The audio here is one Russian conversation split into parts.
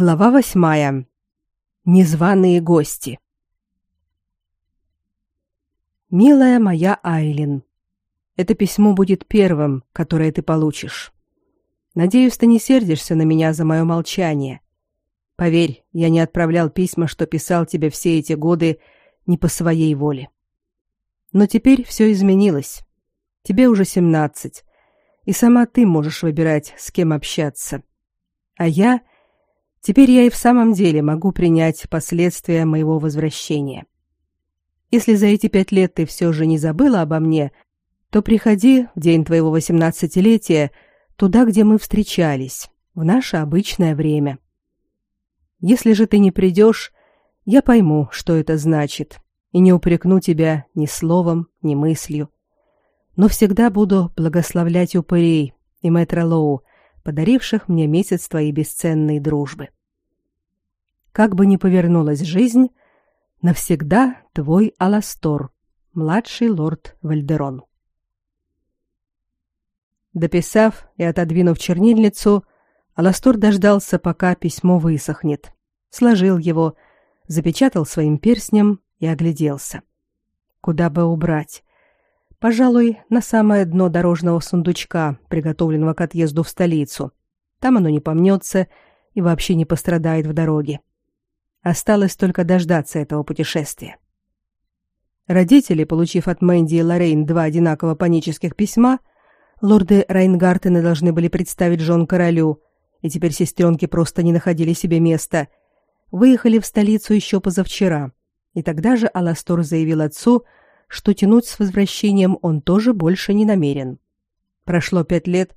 Глава восьмая. Незваные гости. Милая моя Айлин, это письмо будет первым, которое ты получишь. Надеюсь, ты не сердишься на меня за мое молчание. Поверь, я не отправлял письма, что писал тебе все эти годы не по своей воле. Но теперь все изменилось. Тебе уже семнадцать, и сама ты можешь выбирать, с кем общаться. А я Теперь я и в самом деле могу принять последствия моего возвращения. Если за эти пять лет ты все же не забыла обо мне, то приходи в день твоего восемнадцатилетия туда, где мы встречались, в наше обычное время. Если же ты не придешь, я пойму, что это значит, и не упрекну тебя ни словом, ни мыслью. Но всегда буду благословлять упырей и мэтра Лоу, подаривших мне месяц твоей бесценной дружбы. Как бы ни повернулась жизнь, навсегда твой Аластор, младший лорд Вальдерон. Дописав и отодвинув чернильницу, Аластор дождался, пока письмо высохнет, сложил его, запечатал своим перстнем и огляделся. Куда бы убрать? Пожалуй, на самое дно дорожного сундучка, приготовленного к отъезду в столицу. Там оно не помнется и вообще не пострадает в дороге. Осталось только дождаться этого путешествия. Родители, получив от Мэнди и Лоррейн два одинаково панических письма, лорды Райнгартены должны были представить жен королю, и теперь сестренки просто не находили себе места, выехали в столицу еще позавчера, и тогда же Аластор заявил отцу, что тянуть с возвращением он тоже больше не намерен. Прошло пять лет,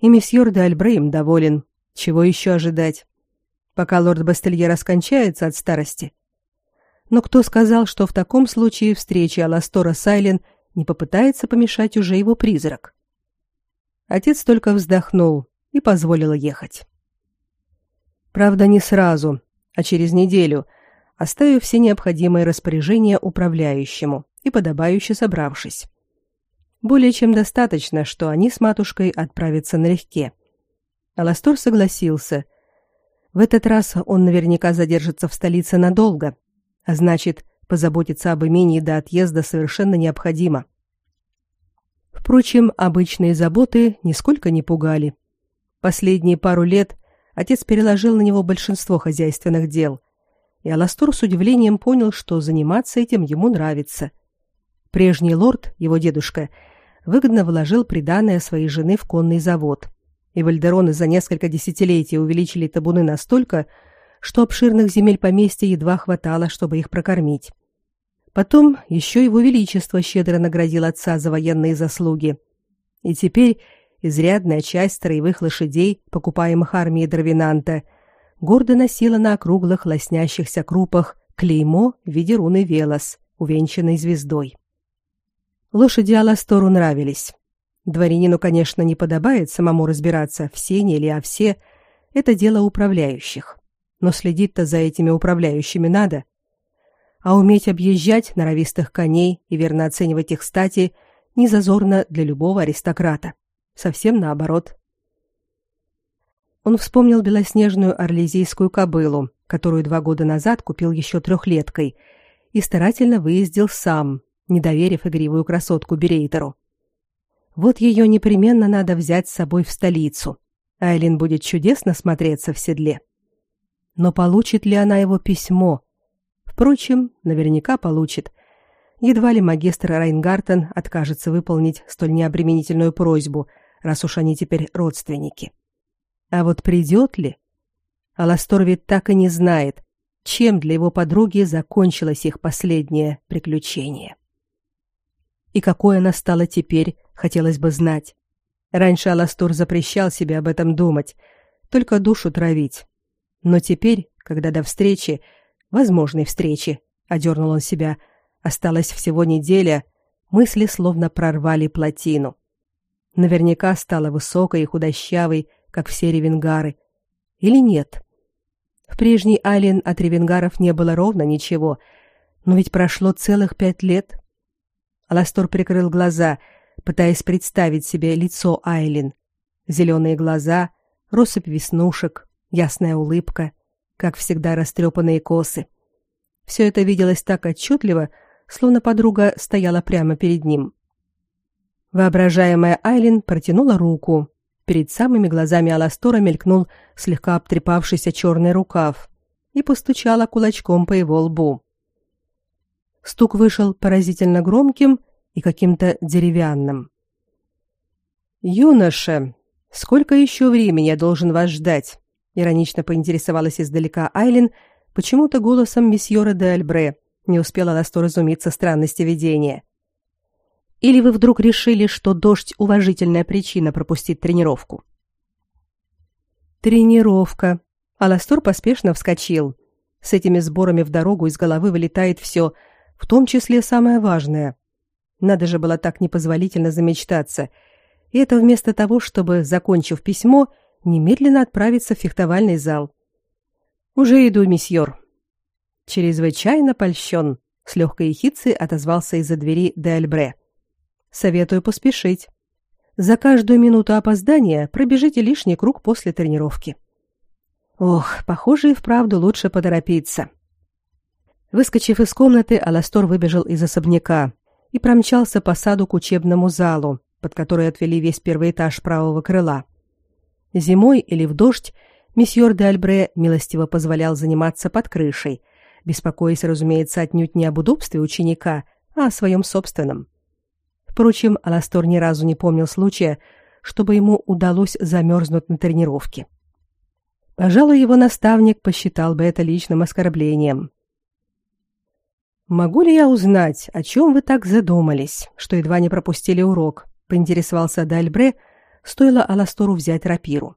и месье де Альбрейм доволен. Чего еще ожидать? Пока лорд Бастелье раскончается от старости. Но кто сказал, что в таком случае встреча Аластора Сайлен не попытается помешать уже его призрак? Отец только вздохнул и позволил ехать. Правда, не сразу, а через неделю, оставив все необходимые распоряжения управляющему и подобающе собравшись. Более чем достаточно, что они с матушкой отправятся налегке. Аластор согласился. В этот раз он наверняка задержится в столице надолго, а значит, позаботиться об имении до отъезда совершенно необходимо. Впрочем, обычные заботы нисколько не пугали. Последние пару лет отец переложил на него большинство хозяйственных дел, и Аластор с удивлением понял, что заниматься этим ему нравится – Прежний лорд, его дедушка, выгодно вложил приданое своей жены в конный завод. И вальдероны за несколько десятилетий увеличили табуны настолько, что обширных земель поместья едва хватало, чтобы их прокормить. Потом еще его величество щедро наградил отца за военные заслуги. И теперь изрядная часть строевых лошадей, покупаемых армией Дравинанта, гордо носила на округлых лоснящихся крупах клеймо в виде руны Велос, увенчанной звездой. Лошади Аластору нравились. Дворянину, конечно, не подобает самому разбираться, в сене или овсе. Это дело управляющих. Но следить-то за этими управляющими надо. А уметь объезжать норовистых коней и верно оценивать их стати не зазорно для любого аристократа. Совсем наоборот. Он вспомнил белоснежную орлезийскую кобылу, которую два года назад купил еще трехлеткой, и старательно выездил сам, не доверив игривую красотку Берейтеру. Вот ее непременно надо взять с собой в столицу. Айлин будет чудесно смотреться в седле. Но получит ли она его письмо? Впрочем, наверняка получит. Едва ли магистр Райнгартен откажется выполнить столь необременительную просьбу, раз уж они теперь родственники. А вот придет ли? Аластор ведь так и не знает, чем для его подруги закончилось их последнее приключение. И какой она стала теперь, хотелось бы знать. Раньше Аластур запрещал себе об этом думать, только душу травить. Но теперь, когда до встречи, возможной встречи, одернул он себя, осталась всего неделя, мысли словно прорвали плотину. Наверняка стала высокой и худощавой, как все ревенгары. Или нет? В прежней Ален от ревенгаров не было ровно ничего, но ведь прошло целых пять лет. Аластор прикрыл глаза, пытаясь представить себе лицо Айлин. Зеленые глаза, россыпь веснушек, ясная улыбка, как всегда растрепанные косы. Все это виделось так отчетливо, словно подруга стояла прямо перед ним. Воображаемая Айлин протянула руку. Перед самыми глазами Аластора мелькнул слегка обтрепавшийся черный рукав и постучала кулачком по его лбу. Стук вышел поразительно громким и каким-то деревянным. «Юноша, сколько еще времени я должен вас ждать?» — иронично поинтересовалась издалека Айлин, почему-то голосом месьеора де Альбре. Не успела Ластор разумиться странности видения. Или вы вдруг решили, что дождь — уважительная причина пропустить тренировку? Тренировка. Аластор поспешно вскочил. С этими сборами в дорогу из головы вылетает все, в том числе самое важное. Надо же было так непозволительно замечтаться. И это вместо того, чтобы, закончив письмо, немедленно отправиться в фехтовальный зал. «Уже иду, месьеор». «Чрезвычайно польщен», — с легкой ехицей отозвался из-за двери де Альбре. Советую поспешить. За каждую минуту опоздания пробежите лишний круг после тренировки. Ох, похоже и вправду лучше поторопиться. Выскочив из комнаты, Аластор выбежал из особняка и промчался по саду к учебному залу, под который отвели весь первый этаж правого крыла. Зимой или в дождь месьеор де Альбре милостиво позволял заниматься под крышей, беспокоясь, разумеется, отнюдь не об удобстве ученика, а о своем собственном. Впрочем, Аластор ни разу не помнил случая, чтобы ему удалось замерзнуть на тренировке. Пожалуй, его наставник посчитал бы это личным оскорблением. «Могу ли я узнать, о чем вы так задумались, что едва не пропустили урок?» — поинтересовался Дальбре, стоило Аластору взять рапиру.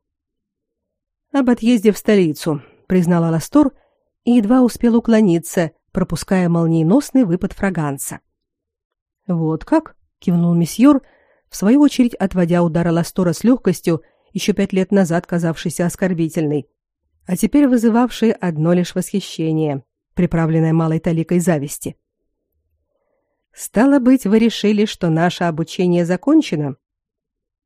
«Об отъезде в столицу», — признал Аластор и едва успел уклониться, пропуская молниеносный выпад фраганца. «Вот как?» кивнул месьеор, в свою очередь отводя удар Ластора с легкостью, еще пять лет назад казавшийся оскорбительной, а теперь вызывавший одно лишь восхищение, приправленное малой таликой зависти. «Стало быть, вы решили, что наше обучение закончено?»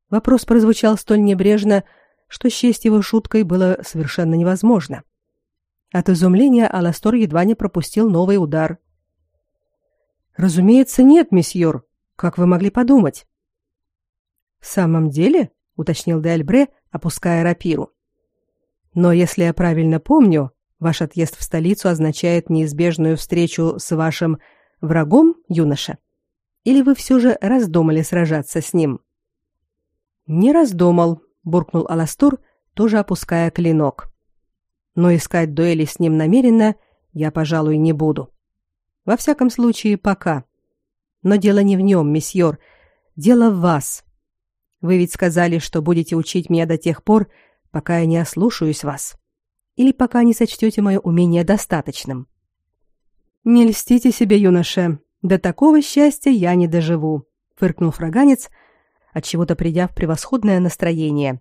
Вопрос прозвучал столь небрежно, что счесть его шуткой было совершенно невозможно. От изумления Аластор едва не пропустил новый удар. «Разумеется, нет, месьеор», как вы могли подумать? В самом деле, уточнил Дельбре, опуская рапиру. Но если я правильно помню, ваш отъезд в столицу означает неизбежную встречу с вашим врагом, юноша. Или вы все же раздумали сражаться с ним? Не раздумал, буркнул Аластур, тоже опуская клинок. Но искать дуэли с ним намеренно я, пожалуй, не буду. Во всяком случае, пока. Но дело не в нем, месьеор. Дело в вас. Вы ведь сказали, что будете учить меня до тех пор, пока я не ослушаюсь вас. Или пока не сочтете мое умение достаточным. Не льстите себе, юноша. До такого счастья я не доживу, фыркнул фраганец, от чего-то придя в превосходное настроение.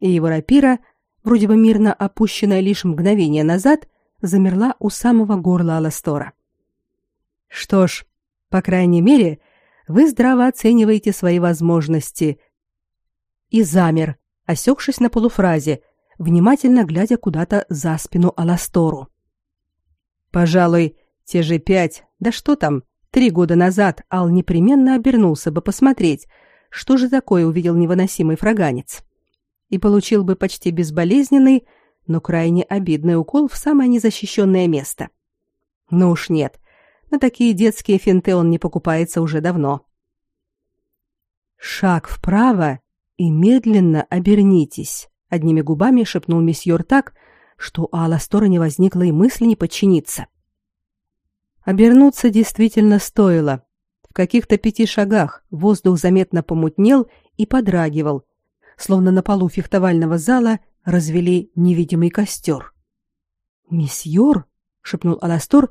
И его рапира, вроде бы мирно опущенная лишь мгновение назад, замерла у самого горла Аластора. Что ж, по крайней мере, вы здраво оцениваете свои возможности. И замер, осекшись на полуфразе, внимательно глядя куда-то за спину Аластору. Пожалуй, те же пять, да что там, три года назад Ал непременно обернулся бы посмотреть, что же такое увидел невыносимый фраганец. И получил бы почти безболезненный, но крайне обидный укол в самое незащищенное место. Но уж нет, на такие детские финты он не покупается уже давно. Шаг вправо и медленно обернитесь, одними губами шепнул месьеор так, что у Аластора не возникло и мысли не подчиниться. Обернуться действительно стоило. В каких-то пяти шагах воздух заметно помутнел и подрагивал, словно на полу фехтовального зала развели невидимый костер. «Месьеор?» — шепнул Аластор,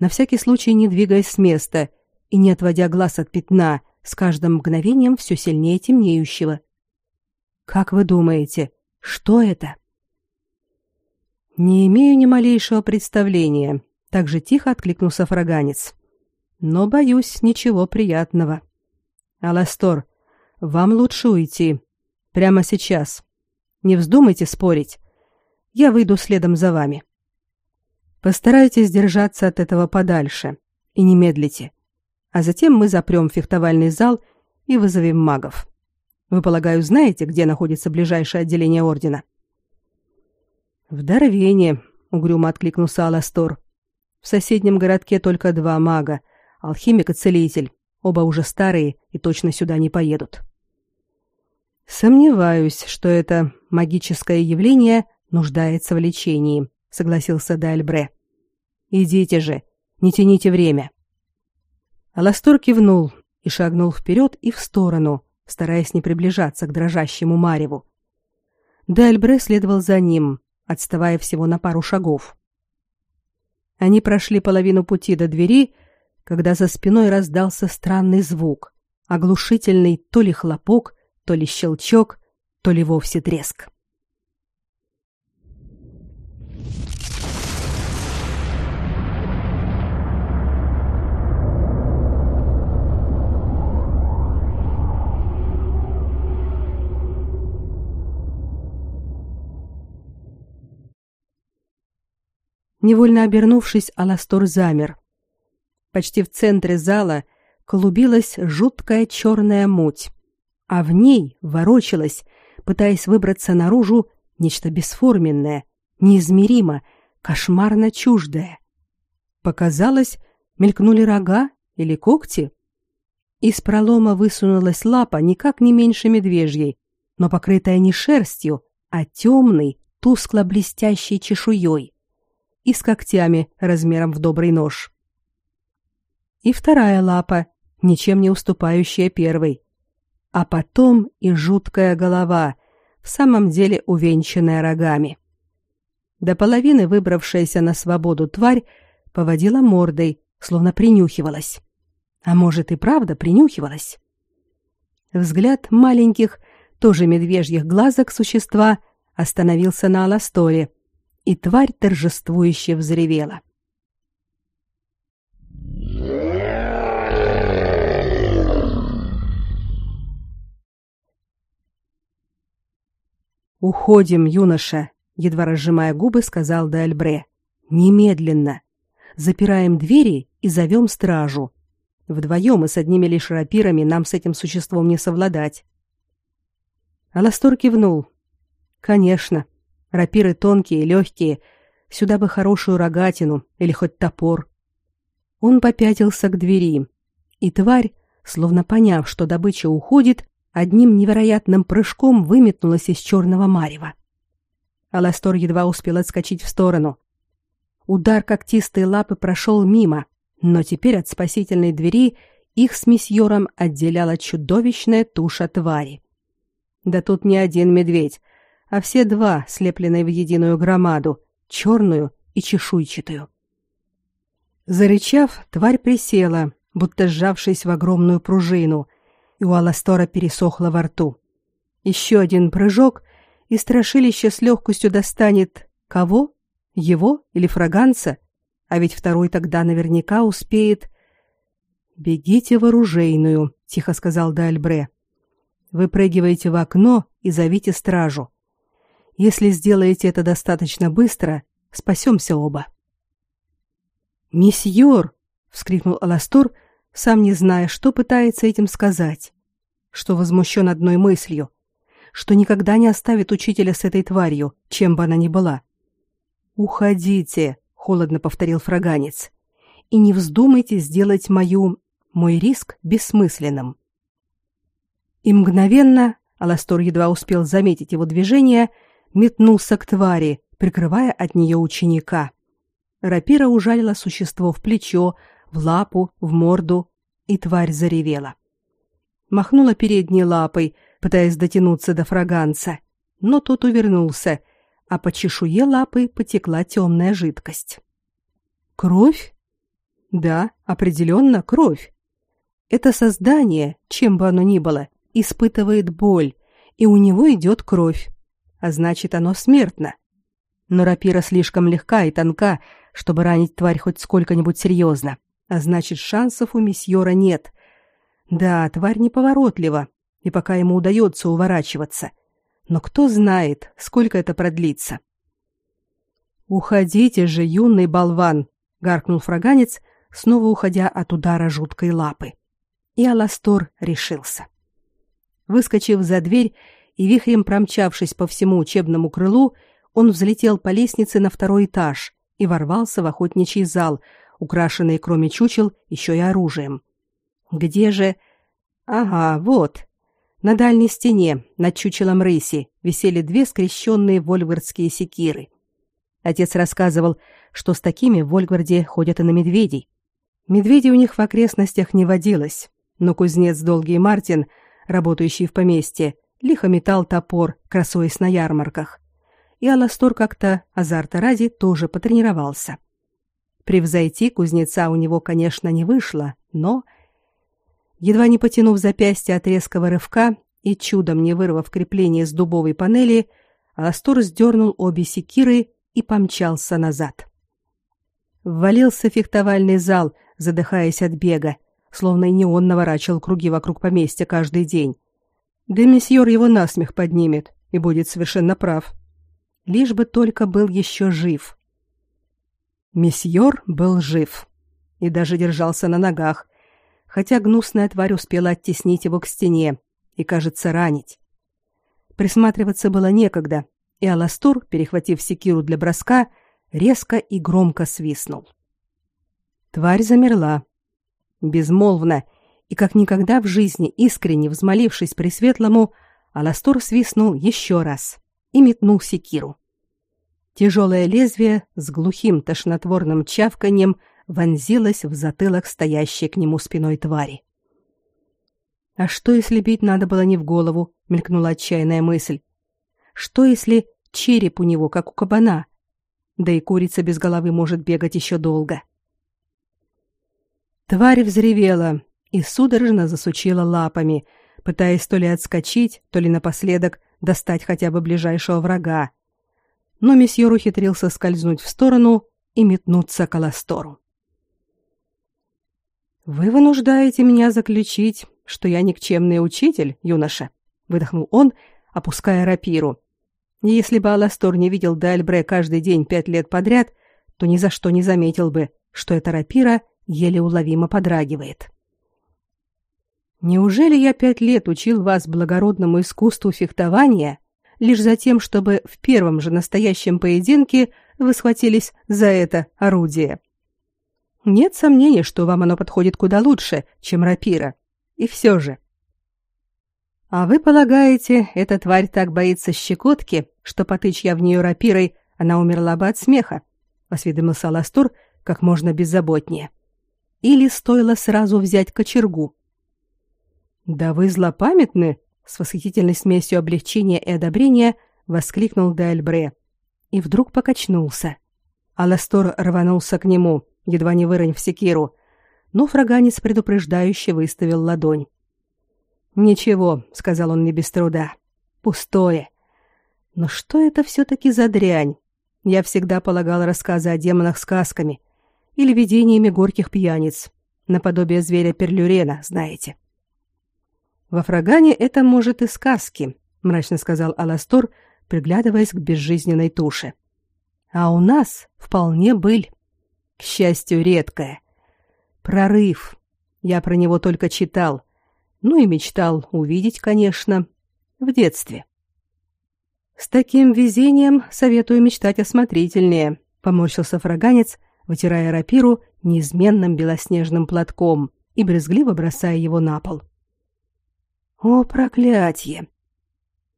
на всякий случай не двигаясь с места и не отводя глаз от пятна, с каждым мгновением все сильнее темнеющего. Как вы думаете, что это? Не имею ни малейшего представления, так же тихо откликнулся фраганец. Но боюсь ничего приятного. Аластор, вам лучше уйти прямо сейчас. Не вздумайте спорить. Я выйду следом за вами. Постарайтесь держаться от этого подальше и не медлите. А затем мы запрем фехтовальный зал и вызовем магов. Вы, полагаю, знаете, где находится ближайшее отделение ордена? В Дарвене, угрюмо откликнулся Аластор. В соседнем городке только два мага, алхимик и целитель. Оба уже старые и точно сюда не поедут. Сомневаюсь, что это магическое явление нуждается в лечении, согласился Дальбре. Идите же, не тяните время. Аластор кивнул и шагнул вперед и в сторону, стараясь не приближаться к дрожащему мареву. Дальбре следовал за ним, отставая всего на пару шагов. Они прошли половину пути до двери, когда за спиной раздался странный звук, оглушительный то ли хлопок, то ли щелчок, то ли вовсе треск. Невольно обернувшись, Аластор замер. Почти в центре зала клубилась жуткая черная муть, а в ней ворочалось, пытаясь выбраться наружу, нечто бесформенное, неизмеримо, кошмарно чуждое. Показалось, мелькнули рога или когти. Из пролома высунулась лапа никак не меньше медвежьей, но покрытая не шерстью, а темной, тускло-блестящей чешуей и с когтями размером в добрый нож. И вторая лапа, ничем не уступающая первой. А потом и жуткая голова, в самом деле увенчанная рогами. До половины выбравшаяся на свободу тварь поводила мордой, словно принюхивалась. А может и правда принюхивалась. Взгляд маленьких, тоже медвежьих глазок существа остановился на Аласторе, и тварь торжествующе взревела. «Уходим, юноша», — едва разжимая губы, сказал Д'Альбре. «Немедленно. Запираем двери и зовем стражу. Вдвоем и с одними лишь рапирами нам с этим существом не совладать». Аластор кивнул. «Конечно. Рапиры тонкие, легкие. Сюда бы хорошую рогатину или хоть топор. Он попятился к двери, и тварь, словно поняв, что добыча уходит, одним невероятным прыжком выметнулась из черного марева. Аластор едва успел отскочить в сторону. Удар когтистой лапы прошел мимо, но теперь от спасительной двери их с месьером отделяла чудовищная туша твари. Да тут не один медведь, а все два слепленные в единую громаду, черную и чешуйчатую. Зарычав, тварь присела, будто сжавшись в огромную пружину, и у Аластора пересохло во рту. Еще один прыжок, и страшилище с легкостью достанет кого? Его или фраганца? А ведь второй тогда наверняка успеет... «Бегите в оружейную», — тихо сказал Дальбре. «Выпрыгивайте в окно и зовите стражу. Если сделаете это достаточно быстро, спасемся оба. Месьеор, вскрикнул Аластор, сам не зная, что пытается этим сказать, что возмущен одной мыслью, что никогда не оставит учителя с этой тварью, чем бы она ни была. Уходите, холодно повторил фраганец. И не вздумайте сделать мою мой риск бессмысленным. И мгновенно Аластор едва успел заметить его движение, метнулся к твари, прикрывая от нее ученика. Рапира ужалила существо в плечо, в лапу, в морду, и тварь заревела. Махнула передней лапой, пытаясь дотянуться до фраганца, но тот увернулся, а по чешуе лапы потекла темная жидкость. Кровь? Да, определенно кровь. Это создание, чем бы оно ни было, испытывает боль, и у него идет кровь а значит, оно смертно. Но рапира слишком легка и тонка, чтобы ранить тварь хоть сколько-нибудь серьезно, а значит, шансов у месьера нет. Да, тварь неповоротлива, и пока ему удается уворачиваться. Но кто знает, сколько это продлится. Уходите же, юный болван, гаркнул фраганец, снова уходя от удара жуткой лапы. И Аластор решился. Выскочив за дверь и вихрем промчавшись по всему учебному крылу, он взлетел по лестнице на второй этаж и ворвался в охотничий зал, украшенный кроме чучел еще и оружием. Где же... Ага, вот. На дальней стене, над чучелом рыси, висели две скрещенные вольгвардские секиры. Отец рассказывал, что с такими в Вольгварде ходят и на медведей. Медведей у них в окрестностях не водилось, но кузнец Долгий Мартин, работающий в поместье, лихо метал топор, красуясь на ярмарках. И Аластор как-то, азарта ради, тоже потренировался. Превзойти кузнеца у него, конечно, не вышло, но... Едва не потянув запястье от резкого рывка и чудом не вырвав крепление с дубовой панели, Аластор сдернул обе секиры и помчался назад. Ввалился фехтовальный зал, задыхаясь от бега, словно и не он наворачивал круги вокруг поместья каждый день. Да месьеор его насмех поднимет и будет совершенно прав. Лишь бы только был еще жив. Месьеор был жив и даже держался на ногах, хотя гнусная тварь успела оттеснить его к стене и, кажется, ранить. Присматриваться было некогда, и Аластур, перехватив секиру для броска, резко и громко свистнул. Тварь замерла. Безмолвно и как никогда в жизни искренне взмолившись Пресветлому, Аластур свистнул еще раз и метнул секиру. Тяжелое лезвие с глухим тошнотворным чавканьем вонзилось в затылок стоящей к нему спиной твари. А что, если бить надо было не в голову, мелькнула отчаянная мысль. Что если череп у него, как у кабана? Да и курица без головы может бегать еще долго. Тварь взревела и судорожно засучила лапами, пытаясь то ли отскочить, то ли напоследок достать хотя бы ближайшего врага. Но месье ухитрился скользнуть в сторону и метнуться к Аластору. «Вы вынуждаете меня заключить, что я никчемный учитель, юноша», — выдохнул он, опуская рапиру, если бы Аластор не видел Дальбре каждый день пять лет подряд, то ни за что не заметил бы, что эта рапира еле уловимо подрагивает. Неужели я пять лет учил вас благородному искусству фехтования лишь за тем, чтобы в первом же настоящем поединке вы схватились за это орудие? Нет сомнений, что вам оно подходит куда лучше, чем рапира. И все же. А вы полагаете, эта тварь так боится щекотки, что потычь я в нее рапирой, она умерла бы от смеха? Осведомился Ластур как можно беззаботнее. Или стоило сразу взять кочергу? Да вы злопамятны, с восхитительной смесью облегчения и одобрения воскликнул Дальбре и вдруг покачнулся. Аластор рванулся к нему, едва не выронив секиру, но фраганец предупреждающе выставил ладонь. «Ничего», — сказал он не без труда. «Пустое. Но что это все-таки за дрянь? Я всегда полагал рассказы о демонах сказками или видениями горьких пьяниц, наподобие зверя Перлюрена, знаете». «Во Фрагане это, может, и сказки», — мрачно сказал Аластор, приглядываясь к безжизненной туше. «А у нас вполне быль. К счастью, редкая. Прорыв. Я про него только читал» Ну и мечтал увидеть, конечно, в детстве. С таким везением советую мечтать осмотрительнее, поморщился фраганец, вытирая рапиру неизменным белоснежным платком и брезгливо бросая его на пол. О, проклятье!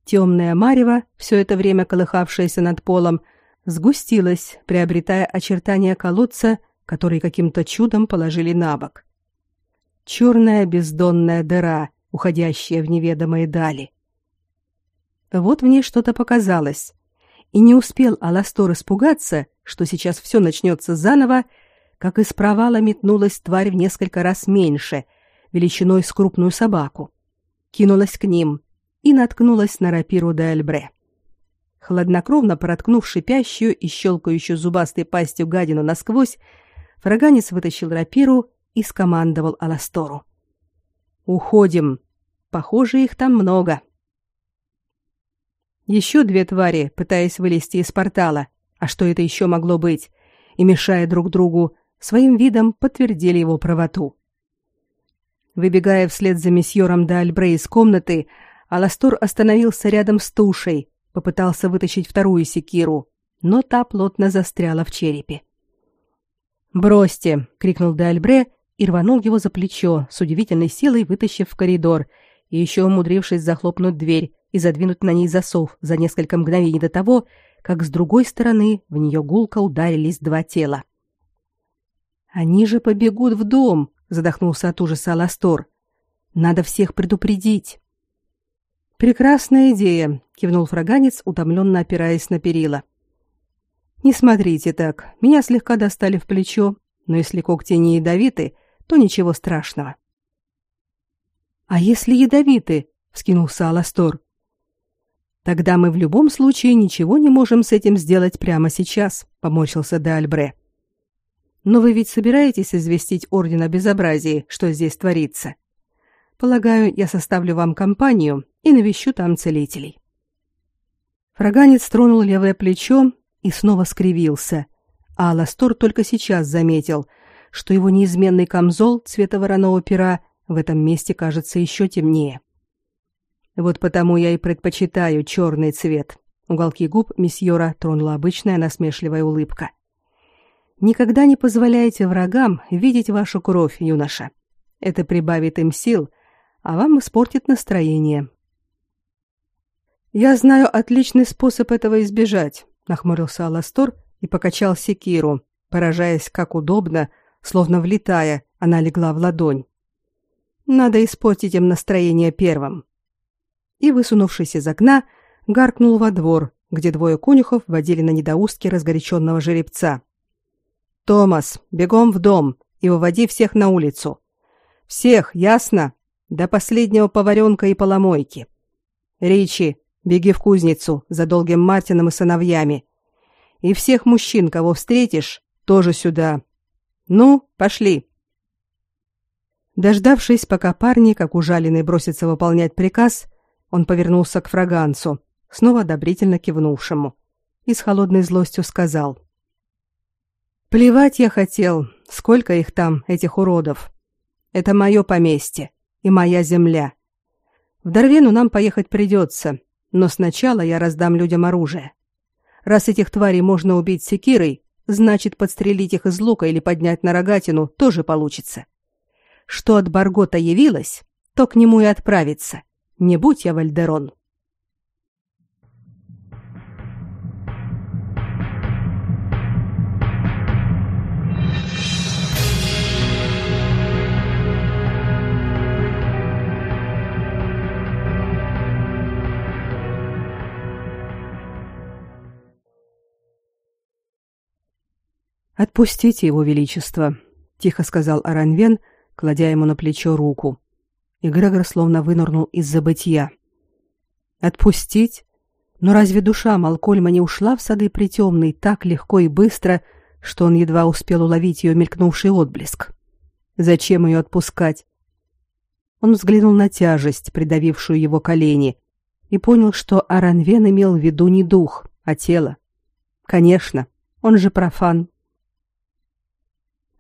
Темная марево, все это время колыхавшаяся над полом, сгустилась, приобретая очертания колодца, который каким-то чудом положили на бок черная бездонная дыра, уходящая в неведомые дали. Вот в ней что-то показалось, и не успел Аластор испугаться, что сейчас все начнется заново, как из провала метнулась тварь в несколько раз меньше, величиной с крупную собаку. Кинулась к ним и наткнулась на рапиру де Альбре. Хладнокровно проткнув шипящую и щелкающую зубастой пастью гадину насквозь, фраганец вытащил рапиру и скомандовал Аластору. «Уходим. Похоже, их там много». Еще две твари, пытаясь вылезти из портала, а что это еще могло быть, и, мешая друг другу, своим видом подтвердили его правоту. Выбегая вслед за месьером де Альбре из комнаты, Аластор остановился рядом с тушей, попытался вытащить вторую секиру, но та плотно застряла в черепе. «Бросьте!» — крикнул де Альбре и рванул его за плечо, с удивительной силой вытащив в коридор и еще умудрившись захлопнуть дверь и задвинуть на ней засов за несколько мгновений до того, как с другой стороны в нее гулко ударились два тела. «Они же побегут в дом!» — задохнулся от ужаса Аластор. «Надо всех предупредить!» «Прекрасная идея!» — кивнул фраганец, утомленно опираясь на перила. «Не смотрите так. Меня слегка достали в плечо, но если когти не ядовиты, то ничего страшного». «А если ядовиты?» — вскинулся Аластор. «Тогда мы в любом случае ничего не можем с этим сделать прямо сейчас», — поморщился де Альбре. Но вы ведь собираетесь известить Орден о безобразии, что здесь творится? Полагаю, я составлю вам компанию и навещу там целителей. Фраганец тронул левое плечо и снова скривился, а Аластор только сейчас заметил, что его неизменный камзол цвета вороного пера в этом месте кажется еще темнее. Вот потому я и предпочитаю черный цвет. Уголки губ месьора тронула обычная насмешливая улыбка. Никогда не позволяйте врагам видеть вашу кровь, юноша. Это прибавит им сил, а вам испортит настроение. Я знаю отличный способ этого избежать, нахмурился Аластор и покачал секиру, поражаясь, как удобно, словно влетая, она легла в ладонь. Надо испортить им настроение первым. И высунувшись из окна, гаркнул во двор, где двое конюхов водили на недоустке разгоряченного жеребца. Томас, бегом в дом и выводи всех на улицу. Всех, ясно? До последнего поваренка и поломойки. Ричи, беги в кузницу за долгим Мартином и сыновьями. И всех мужчин, кого встретишь, тоже сюда. Ну, пошли. Дождавшись, пока парни, как ужаленные, бросятся выполнять приказ, он повернулся к фраганцу, снова одобрительно кивнувшему, и с холодной злостью сказал: Плевать я хотел, сколько их там, этих уродов. Это мое поместье и моя земля. В Дарвену нам поехать придется, но сначала я раздам людям оружие. Раз этих тварей можно убить секирой, значит, подстрелить их из лука или поднять на рогатину тоже получится. Что от Баргота явилось, то к нему и отправиться. Не будь я Вальдерон. Отпустите его величество, тихо сказал Аранвен, кладя ему на плечо руку. И Грегор словно вынырнул из забытья. Отпустить? Но разве душа Малкольма не ушла в сады притемной так легко и быстро, что он едва успел уловить ее мелькнувший отблеск? Зачем ее отпускать? Он взглянул на тяжесть, придавившую его колени, и понял, что Аранвен имел в виду не дух, а тело. Конечно, он же профан.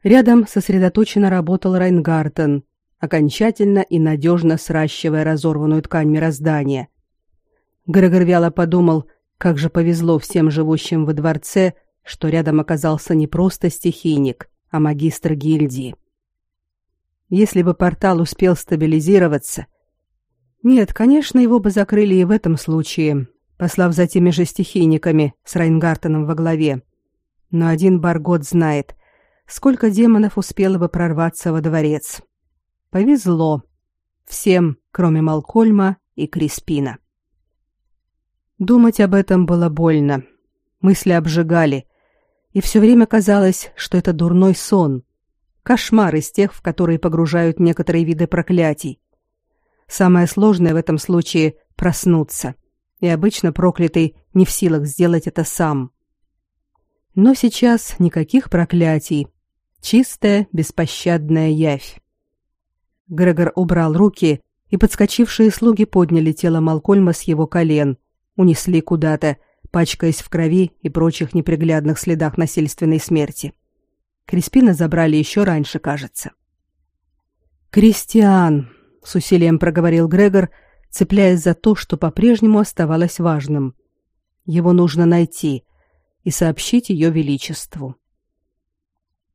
Рядом сосредоточенно работал Райнгартен, окончательно и надежно сращивая разорванную ткань мироздания. Грегор вяло подумал, как же повезло всем живущим во дворце, что рядом оказался не просто стихийник, а магистр гильдии. Если бы портал успел стабилизироваться... Нет, конечно, его бы закрыли и в этом случае, послав за теми же стихийниками с Райнгартеном во главе. Но один Баргот знает, сколько демонов успело бы прорваться во дворец. Повезло. Всем, кроме Малкольма и Криспина. Думать об этом было больно. Мысли обжигали. И все время казалось, что это дурной сон. Кошмар из тех, в которые погружают некоторые виды проклятий. Самое сложное в этом случае — проснуться. И обычно проклятый не в силах сделать это сам. Но сейчас никаких проклятий, Чистая, беспощадная явь. Грегор убрал руки, и подскочившие слуги подняли тело Малкольма с его колен, унесли куда-то, пачкаясь в крови и прочих неприглядных следах насильственной смерти. Криспина забрали еще раньше, кажется. «Кристиан!» — с усилием проговорил Грегор, цепляясь за то, что по-прежнему оставалось важным. «Его нужно найти и сообщить ее величеству».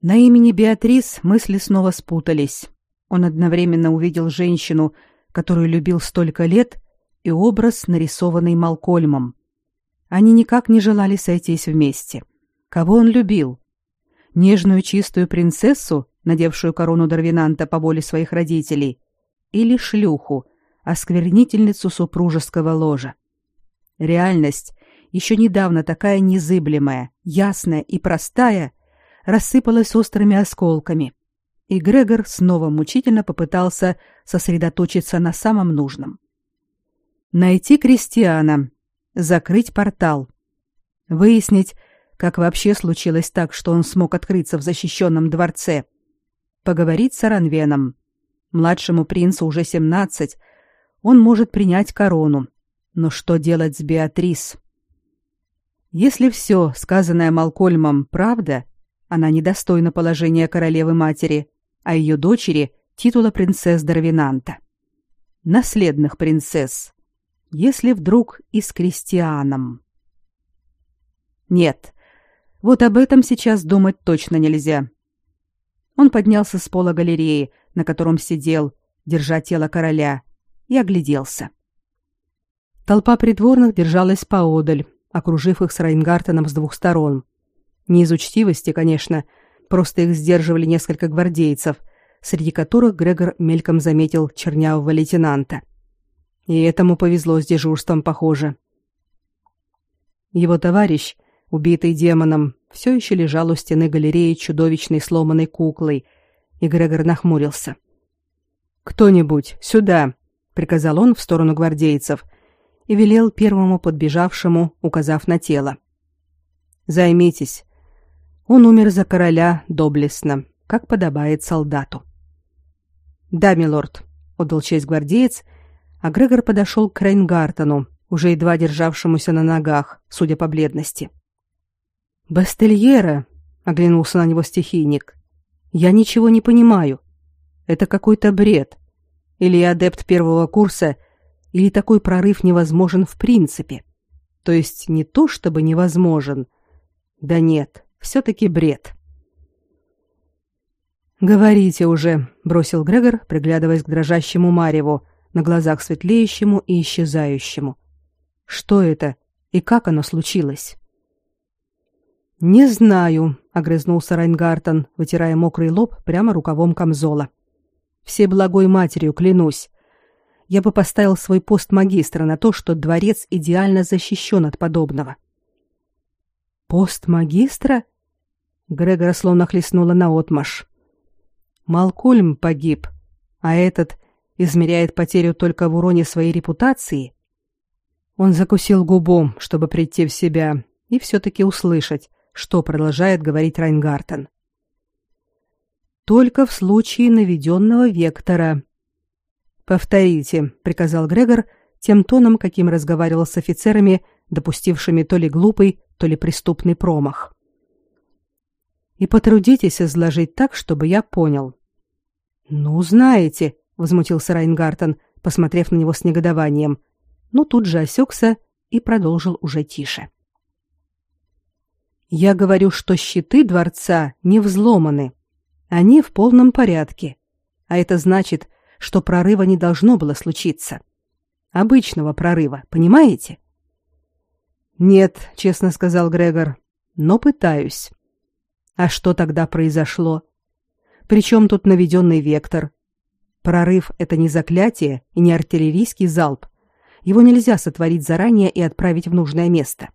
На имени Беатрис мысли снова спутались. Он одновременно увидел женщину, которую любил столько лет, и образ, нарисованный Малкольмом. Они никак не желали сойтись вместе. Кого он любил? Нежную чистую принцессу, надевшую корону Дарвинанта по воле своих родителей, или шлюху, осквернительницу супружеского ложа. Реальность, еще недавно такая незыблемая, ясная и простая, рассыпалась острыми осколками, и Грегор снова мучительно попытался сосредоточиться на самом нужном. Найти крестьяна, закрыть портал, выяснить, как вообще случилось так, что он смог открыться в защищенном дворце, поговорить с Аранвеном. Младшему принцу уже семнадцать, он может принять корону. Но что делать с Беатрис? Если все, сказанное Малкольмом, правда, она недостойна положения королевы-матери, а ее дочери — титула принцесс Дарвинанта. Наследных принцесс. Если вдруг и с крестьяном. Нет, вот об этом сейчас думать точно нельзя. Он поднялся с пола галереи, на котором сидел, держа тело короля, и огляделся. Толпа придворных держалась поодаль, окружив их с Райнгартеном с двух сторон. Не из учтивости, конечно, просто их сдерживали несколько гвардейцев, среди которых Грегор мельком заметил чернявого лейтенанта. И этому повезло с дежурством, похоже. Его товарищ, убитый демоном, все еще лежал у стены галереи чудовищной сломанной куклой, и Грегор нахмурился. «Кто-нибудь, сюда!» — приказал он в сторону гвардейцев и велел первому подбежавшему, указав на тело. «Займитесь, он умер за короля доблестно, как подобает солдату. «Да, милорд», — отдал честь гвардеец, а Грегор подошел к Рейнгартену, уже едва державшемуся на ногах, судя по бледности. «Бастельера», — оглянулся на него стихийник, — «я ничего не понимаю. Это какой-то бред. Или я адепт первого курса, или такой прорыв невозможен в принципе. То есть не то чтобы невозможен. Да нет, все-таки бред. «Говорите уже», — бросил Грегор, приглядываясь к дрожащему Мареву, на глазах светлеющему и исчезающему. «Что это и как оно случилось?» «Не знаю», — огрызнулся Райнгартен, вытирая мокрый лоб прямо рукавом камзола. «Все благой матерью клянусь. Я бы поставил свой пост магистра на то, что дворец идеально защищен от подобного». «Пост магистра?» Грегора словно хлестнула наотмашь. Малкольм погиб, а этот измеряет потерю только в уроне своей репутации. Он закусил губу, чтобы прийти в себя и все-таки услышать, что продолжает говорить Райнгартен. «Только в случае наведенного вектора». «Повторите», — приказал Грегор тем тоном, каким разговаривал с офицерами, допустившими то ли глупый, то ли преступный промах и потрудитесь изложить так, чтобы я понял. Ну, знаете, возмутился Райнгартен, посмотрев на него с негодованием, но тут же осекся и продолжил уже тише. Я говорю, что щиты дворца не взломаны. Они в полном порядке. А это значит, что прорыва не должно было случиться. Обычного прорыва, понимаете? Нет, честно сказал Грегор, но пытаюсь. А что тогда произошло? Причем тут наведенный вектор? Прорыв — это не заклятие и не артиллерийский залп. Его нельзя сотворить заранее и отправить в нужное место.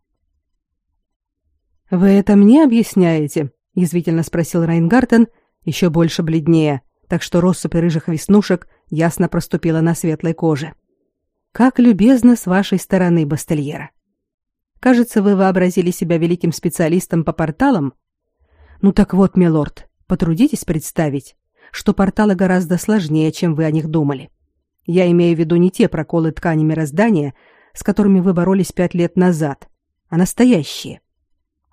«Вы это мне объясняете?» — язвительно спросил Райнгартен, еще больше бледнее, так что россыпь рыжих веснушек ясно проступила на светлой коже. «Как любезно с вашей стороны, Бастельера. Кажется, вы вообразили себя великим специалистом по порталам, ну так вот, милорд, потрудитесь представить, что порталы гораздо сложнее, чем вы о них думали. Я имею в виду не те проколы ткани мироздания, с которыми вы боролись пять лет назад, а настоящие,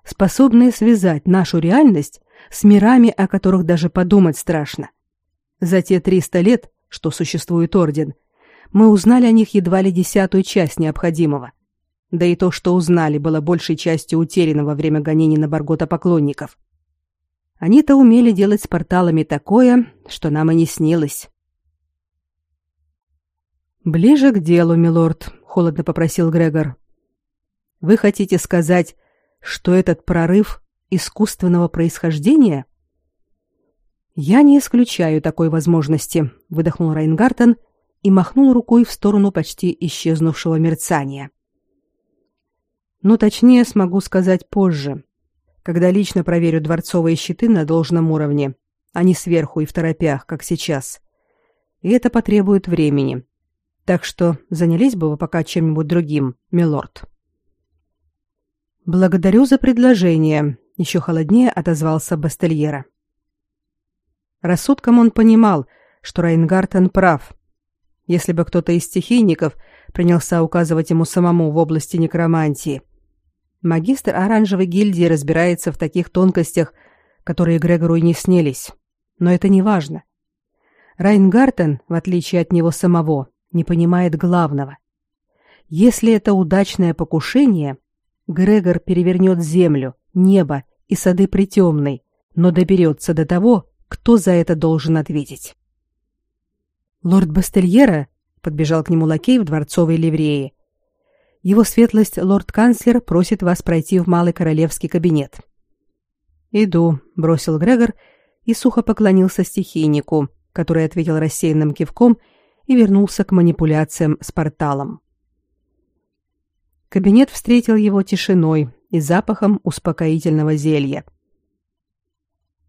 способные связать нашу реальность с мирами, о которых даже подумать страшно. За те 300 лет, что существует Орден, мы узнали о них едва ли десятую часть необходимого. Да и то, что узнали, было большей частью утеряно во время гонений на Баргота поклонников. Они-то умели делать с порталами такое, что нам и не снилось. «Ближе к делу, милорд», — холодно попросил Грегор. «Вы хотите сказать, что этот прорыв искусственного происхождения?» «Я не исключаю такой возможности», — выдохнул Райнгартен и махнул рукой в сторону почти исчезнувшего мерцания. «Ну, точнее, смогу сказать позже, когда лично проверю дворцовые щиты на должном уровне, а не сверху и в торопях, как сейчас. И это потребует времени. Так что занялись бы вы пока чем-нибудь другим, милорд». «Благодарю за предложение», — еще холоднее отозвался Бастельера. Рассудком он понимал, что Райнгартен прав. Если бы кто-то из стихийников принялся указывать ему самому в области некромантии. Магистр оранжевой гильдии разбирается в таких тонкостях, которые Грегору и не снились. Но это не важно. Райнгартен, в отличие от него самого, не понимает главного. Если это удачное покушение, Грегор перевернет землю, небо и сады притемной, но доберется до того, кто за это должен ответить. Лорд Бастельера подбежал к нему лакей в дворцовой ливрее. Его светлость лорд-канцлер просит вас пройти в малый королевский кабинет. Иду, бросил Грегор и сухо поклонился стихийнику, который ответил рассеянным кивком и вернулся к манипуляциям с порталом. Кабинет встретил его тишиной и запахом успокоительного зелья.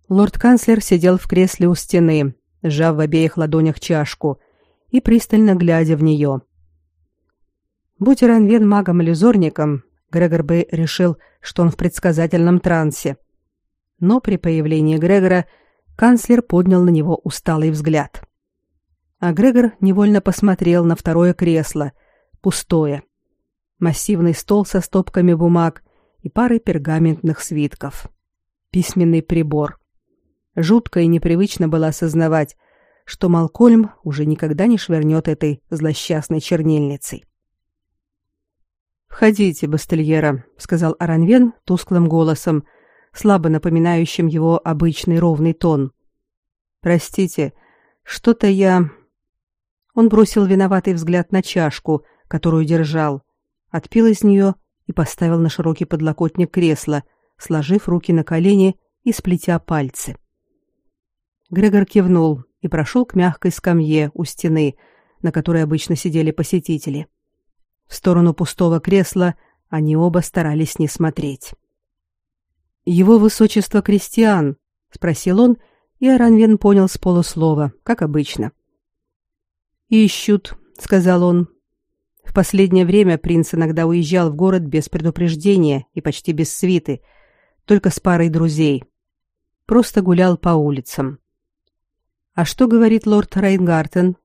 Лорд-канцлер сидел в кресле у стены, сжав в обеих ладонях чашку и пристально глядя в нее. Будь Ранвен магом-иллюзорником, Грегор бы решил, что он в предсказательном трансе. Но при появлении Грегора канцлер поднял на него усталый взгляд. А Грегор невольно посмотрел на второе кресло, пустое. Массивный стол со стопками бумаг и парой пергаментных свитков. Письменный прибор — Жутко и непривычно было осознавать, что Малкольм уже никогда не швырнет этой злосчастной чернильницей. «Входите, Бастельера», — сказал Аранвен тусклым голосом, слабо напоминающим его обычный ровный тон. «Простите, что-то я...» Он бросил виноватый взгляд на чашку, которую держал, отпил из нее и поставил на широкий подлокотник кресла, сложив руки на колени и сплетя пальцы. Грегор кивнул и прошел к мягкой скамье у стены, на которой обычно сидели посетители. В сторону пустого кресла они оба старались не смотреть. «Его высочество крестьян?» — спросил он, и Аранвен понял с полуслова, как обычно. «Ищут», — сказал он. В последнее время принц иногда уезжал в город без предупреждения и почти без свиты, только с парой друзей. Просто гулял по улицам. А что говорит лорд Райнгартен?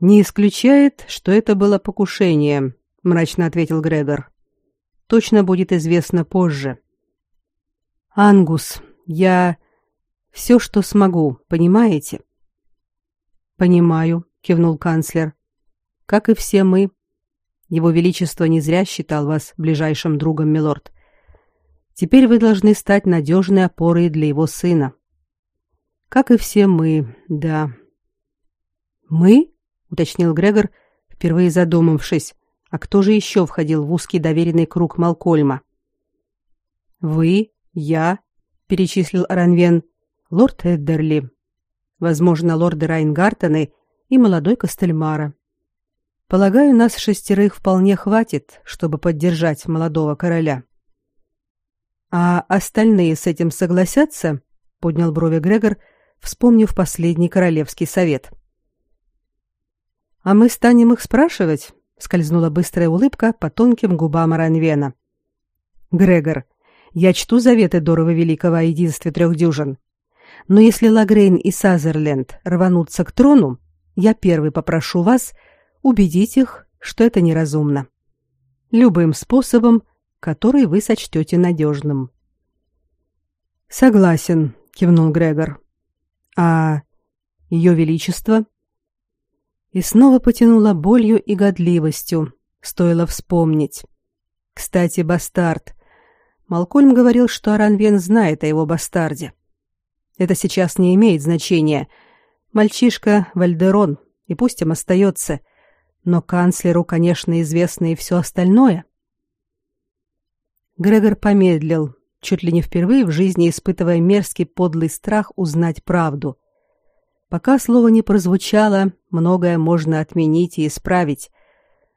Не исключает, что это было покушение, мрачно ответил Грегор. Точно будет известно позже. Ангус, я все, что смогу, понимаете? Понимаю, кивнул канцлер. Как и все мы. Его величество не зря считал вас ближайшим другом, милорд. Теперь вы должны стать надежной опорой для его сына. Как и все мы, да. Мы? Уточнил Грегор, впервые задумавшись, а кто же еще входил в узкий доверенный круг Малкольма? Вы, я, перечислил Аранвен, лорд Эддерли, возможно, лорды Райнгартены и молодой Костельмара. Полагаю, нас шестерых вполне хватит, чтобы поддержать молодого короля. А остальные с этим согласятся? поднял брови Грегор вспомнив последний королевский совет. А мы станем их спрашивать, скользнула быстрая улыбка по тонким губам Ранвена. Грегор, я чту заветы Дорова Великого о единстве трех дюжин. Но если Лагрейн и Сазерленд рванутся к трону, я первый попрошу вас убедить их, что это неразумно. любым способом, который вы сочтете надежным. Согласен, кивнул Грегор. А ее величество и снова потянула болью и годливостью, стоило вспомнить. Кстати, бастард. Малкольм говорил, что Аранвен знает о его бастарде. Это сейчас не имеет значения. Мальчишка Вальдерон, и пусть им остается. Но канцлеру, конечно, известно и все остальное. Грегор помедлил, чуть ли не впервые в жизни испытывая мерзкий подлый страх узнать правду. Пока слово не прозвучало, многое можно отменить и исправить,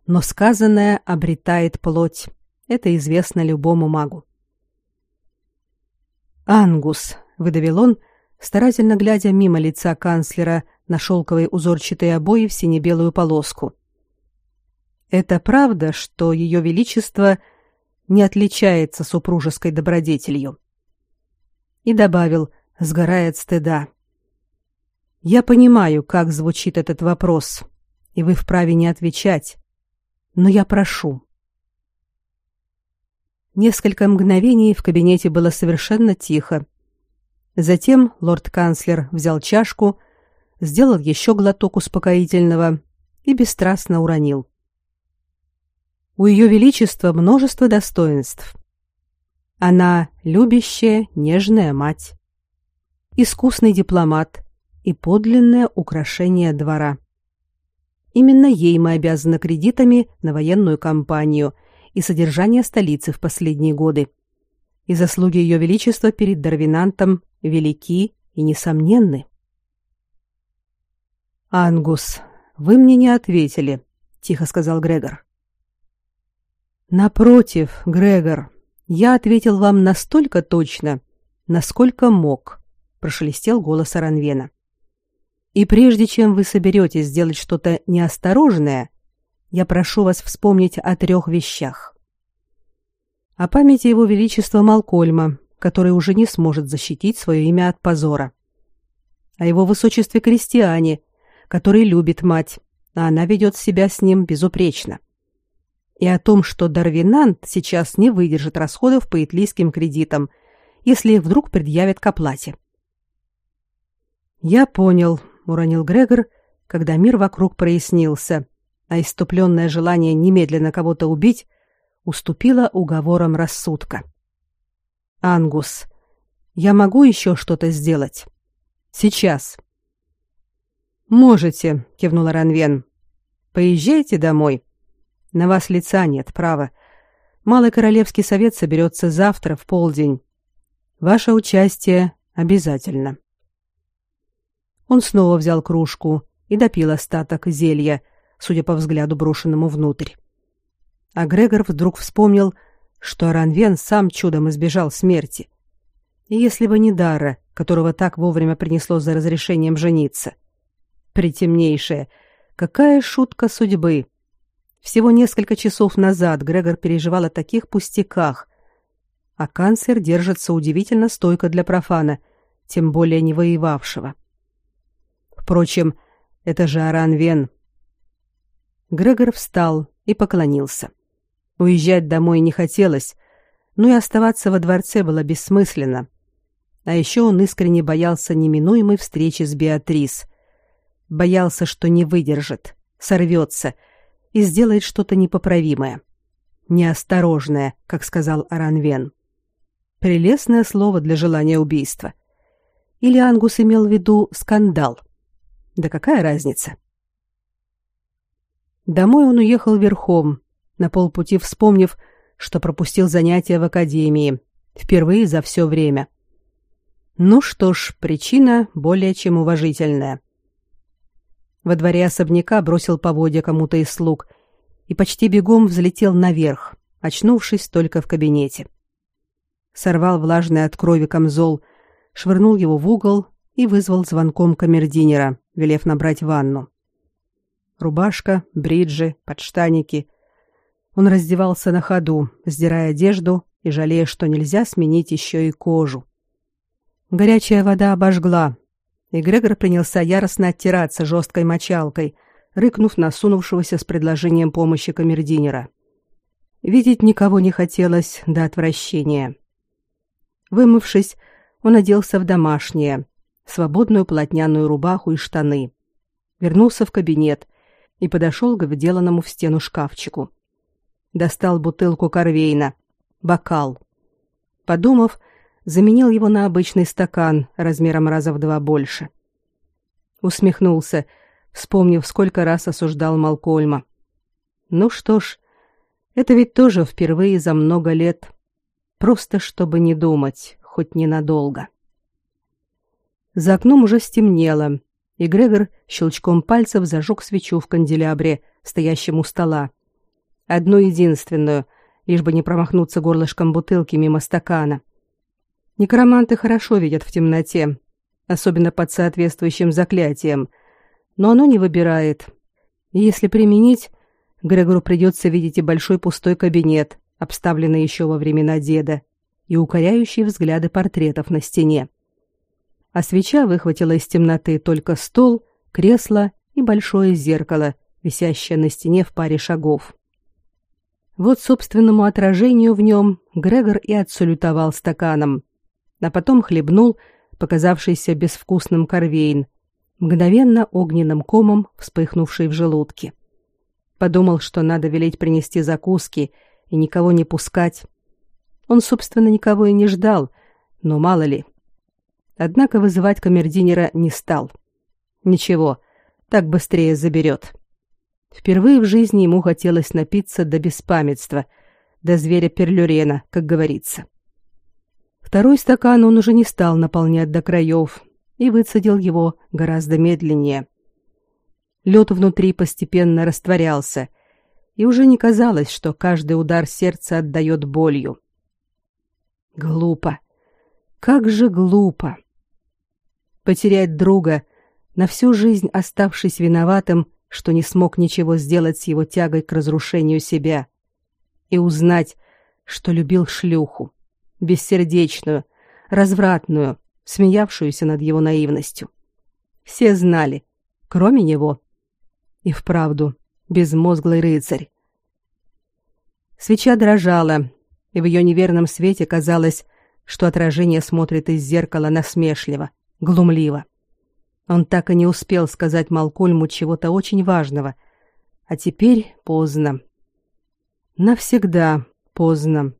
но сказанное обретает плоть. Это известно любому магу. Ангус, выдавил он, старательно глядя мимо лица канцлера на шелковые узорчатые обои в сине-белую полоску. Это правда, что ее величество не отличается супружеской добродетелью. И добавил, сгорая от стыда. Я понимаю, как звучит этот вопрос, и вы вправе не отвечать. Но я прошу. Несколько мгновений в кабинете было совершенно тихо. Затем лорд-канцлер взял чашку, сделал еще глоток успокоительного и бесстрастно уронил. У ее величества множество достоинств. Она любящая, нежная мать, искусный дипломат, и подлинное украшение двора. Именно ей мы обязаны кредитами на военную кампанию и содержание столицы в последние годы. И заслуги ее величества перед Дарвинантом велики и несомненны. Ангус, вы мне не ответили, тихо сказал Грегор. Напротив, Грегор, я ответил вам настолько точно, насколько мог, прошелестел голос Аранвена. И прежде чем вы соберетесь сделать что-то неосторожное, я прошу вас вспомнить о трех вещах. О памяти его величества Малкольма, который уже не сможет защитить свое имя от позора. О его высочестве Кристиане, который любит мать, а она ведет себя с ним безупречно. И о том, что Дарвинант сейчас не выдержит расходов по итлийским кредитам, если их вдруг предъявят к оплате. Я понял, уронил Грегор, когда мир вокруг прояснился, а иступленное желание немедленно кого-то убить уступило уговорам рассудка. Ангус, я могу еще что-то сделать? Сейчас. Можете, кивнула Ранвен. Поезжайте домой. На вас лица нет, право. Малый королевский совет соберется завтра в полдень. Ваше участие обязательно. Он снова взял кружку и допил остаток зелья, судя по взгляду брошенному внутрь. А Грегор вдруг вспомнил, что Аранвен сам чудом избежал смерти. И если бы не Дара, которого так вовремя принесло за разрешением жениться. Притемнейшая, какая шутка судьбы. Всего несколько часов назад Грегор переживал о таких пустяках, а канцлер держится удивительно стойко для профана, тем более не воевавшего. Впрочем, это же Аран Вен. Грегор встал и поклонился. Уезжать домой не хотелось, но и оставаться во дворце было бессмысленно. А еще он искренне боялся неминуемой встречи с Беатрис. Боялся, что не выдержит, сорвется и сделает что-то непоправимое. Неосторожное, как сказал Аранвен. Прелестное слово для желания убийства. Или Ангус имел в виду скандал? Да какая разница? Домой он уехал верхом, на полпути вспомнив, что пропустил занятия в академии, впервые за все время. Ну что ж, причина более чем уважительная. Во дворе особняка бросил поводья кому-то из слуг и почти бегом взлетел наверх, очнувшись только в кабинете. Сорвал влажный от крови камзол, швырнул его в угол и вызвал звонком камердинера, велев набрать ванну. Рубашка, бриджи, подштаники. Он раздевался на ходу, сдирая одежду и жалея, что нельзя сменить еще и кожу. Горячая вода обожгла, и Грегор принялся яростно оттираться жесткой мочалкой, рыкнув на сунувшегося с предложением помощи камердинера. Видеть никого не хотелось до отвращения. Вымывшись, он оделся в домашнее, свободную полотняную рубаху и штаны. Вернулся в кабинет и подошел к вделанному в стену шкафчику. Достал бутылку корвейна, бокал. Подумав, заменил его на обычный стакан размером раза в два больше. Усмехнулся, вспомнив, сколько раз осуждал Малкольма. Ну что ж, это ведь тоже впервые за много лет. Просто чтобы не думать, хоть ненадолго. За окном уже стемнело, и Грегор щелчком пальцев зажег свечу в канделябре, стоящем у стола. Одну единственную, лишь бы не промахнуться горлышком бутылки мимо стакана. Некроманты хорошо видят в темноте, особенно под соответствующим заклятием, но оно не выбирает. И если применить, Грегору придется видеть и большой пустой кабинет, обставленный еще во времена деда, и укоряющие взгляды портретов на стене. А свеча выхватила из темноты только стол, кресло и большое зеркало, висящее на стене в паре шагов. Вот собственному отражению в нем Грегор и отсалютовал стаканом, а потом хлебнул показавшийся безвкусным корвейн, мгновенно огненным комом вспыхнувший в желудке. Подумал, что надо велеть принести закуски и никого не пускать. Он, собственно, никого и не ждал, но мало ли. Однако вызывать камердинера не стал. Ничего, так быстрее заберет. Впервые в жизни ему хотелось напиться до беспамятства, до зверя перлюрена, как говорится. Второй стакан он уже не стал наполнять до краев и выцедил его гораздо медленнее. Лед внутри постепенно растворялся, и уже не казалось, что каждый удар сердца отдает болью. Глупо. Как же глупо. Потерять друга, на всю жизнь оставшись виноватым, что не смог ничего сделать с его тягой к разрушению себя, и узнать, что любил шлюху, бессердечную, развратную, смеявшуюся над его наивностью. Все знали, кроме него. И вправду, безмозглый рыцарь. Свеча дрожала, и в ее неверном свете казалось, что отражение смотрит из зеркала насмешливо, глумливо. Он так и не успел сказать Малкольму чего-то очень важного, а теперь поздно. Навсегда поздно.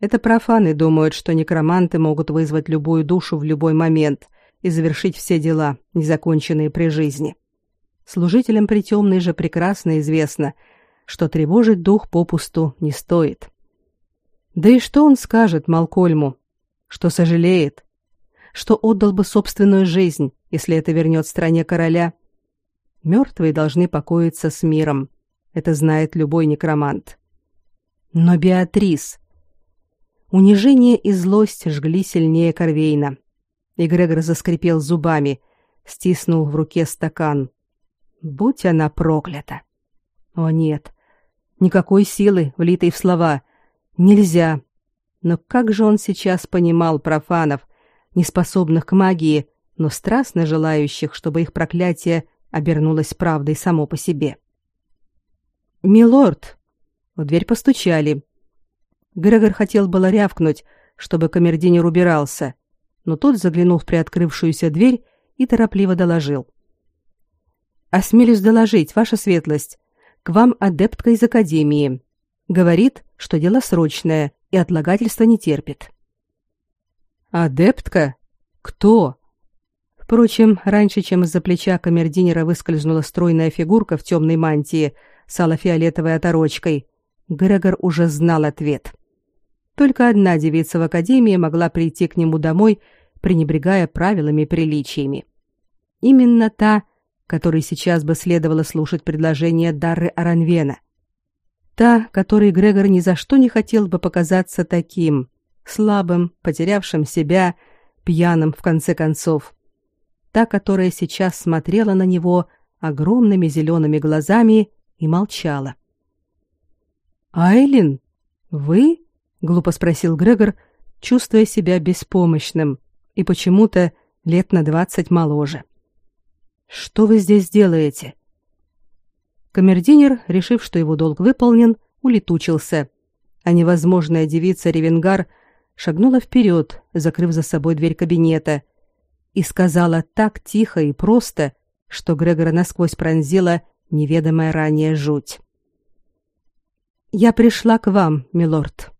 Это профаны думают, что некроманты могут вызвать любую душу в любой момент и завершить все дела, незаконченные при жизни. Служителям притемной же прекрасно известно, что тревожить дух попусту не стоит. Да и что он скажет Малкольму? Что сожалеет? Что отдал бы собственную жизнь, если это вернет стране короля? Мертвые должны покоиться с миром. Это знает любой некромант. Но Беатрис... Унижение и злость жгли сильнее Корвейна. И заскрипел зубами, стиснул в руке стакан. Будь она проклята. О нет, никакой силы, влитой в слова. Нельзя. Но как же он сейчас понимал профанов, неспособных к магии, но страстно желающих, чтобы их проклятие обернулось правдой само по себе. «Милорд!» В дверь постучали. Грегор хотел было рявкнуть, чтобы камердинер убирался, но тот заглянул в приоткрывшуюся дверь и торопливо доложил. Осмелюсь доложить, ваша светлость, к вам адептка из академии. Говорит, что дело срочное и отлагательства не терпит. Адептка? Кто? Впрочем, раньше, чем из-за плеча камердинера выскользнула стройная фигурка в темной мантии с алло-фиолетовой оторочкой, Грегор уже знал ответ. Только одна девица в академии могла прийти к нему домой, пренебрегая правилами и приличиями. Именно та, которой сейчас бы следовало слушать предложение Дарры Аранвена. Та, которой Грегор ни за что не хотел бы показаться таким, слабым, потерявшим себя, пьяным в конце концов. Та, которая сейчас смотрела на него огромными зелеными глазами и молчала. «Айлин, вы?» — глупо спросил Грегор, чувствуя себя беспомощным и почему-то лет на двадцать моложе. — что вы здесь делаете? Камердинер, решив, что его долг выполнен, улетучился, а невозможная девица Ревенгар шагнула вперед, закрыв за собой дверь кабинета, и сказала так тихо и просто, что Грегора насквозь пронзила неведомая ранее жуть. «Я пришла к вам, милорд».